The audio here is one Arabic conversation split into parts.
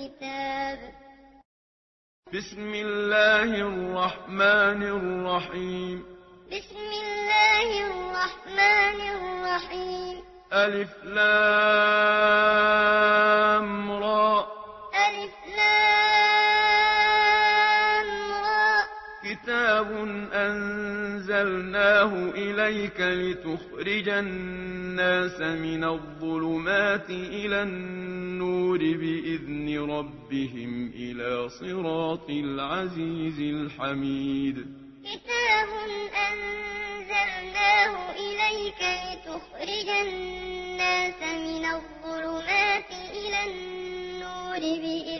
الكتاب. بسم الله الرحمن الرحيم. بسم الله الرحمن الرحيم. ألف لام را. ألف لام كتاب أنزلناه إليك لتخرج الناس من الظلمات إلى النور بإذن ربهم إلى صراط العزيز الحميد كتاب أنزلناه إليك لتخرج الناس من الظلمات إلى النور بإذن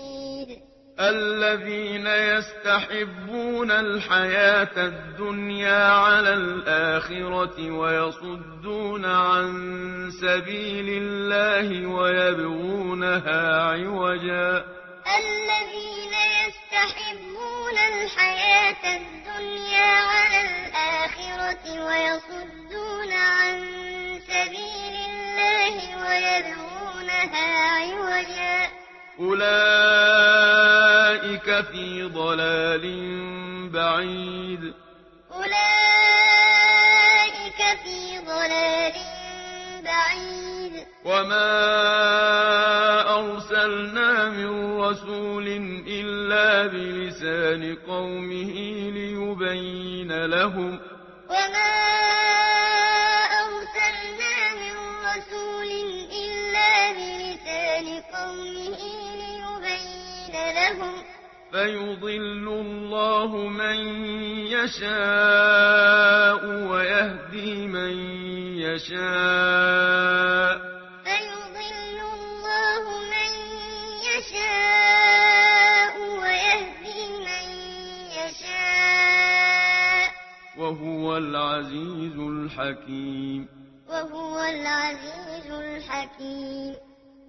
الذين يستحبون الحياة الدنيا على الآخرة ويصدون عن سبيل الله ويبغونها عوجا. الذين يستحبون الحياة الدنيا على الآخرة ويصدون عن سبيل الله ويبغونها عوجا. أولئك أولئك في ضلال بعيد. أولئك في ضلال بعيد. وما أرسلنا من رسول إلا بلسان قومه ليبين لهم وما أرسلنا من رسول إلا بلسان قومه ليبين لهم فيضل الله من يشاء ويهدي من يشاء. فيضل وهو العزيز الحكيم. وهو العزيز الحكيم.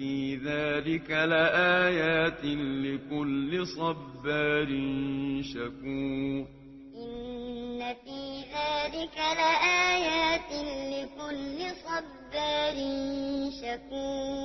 في ذلك لآيات لكل صبار شكور إن في ذلك لآيات لكل صبار شكور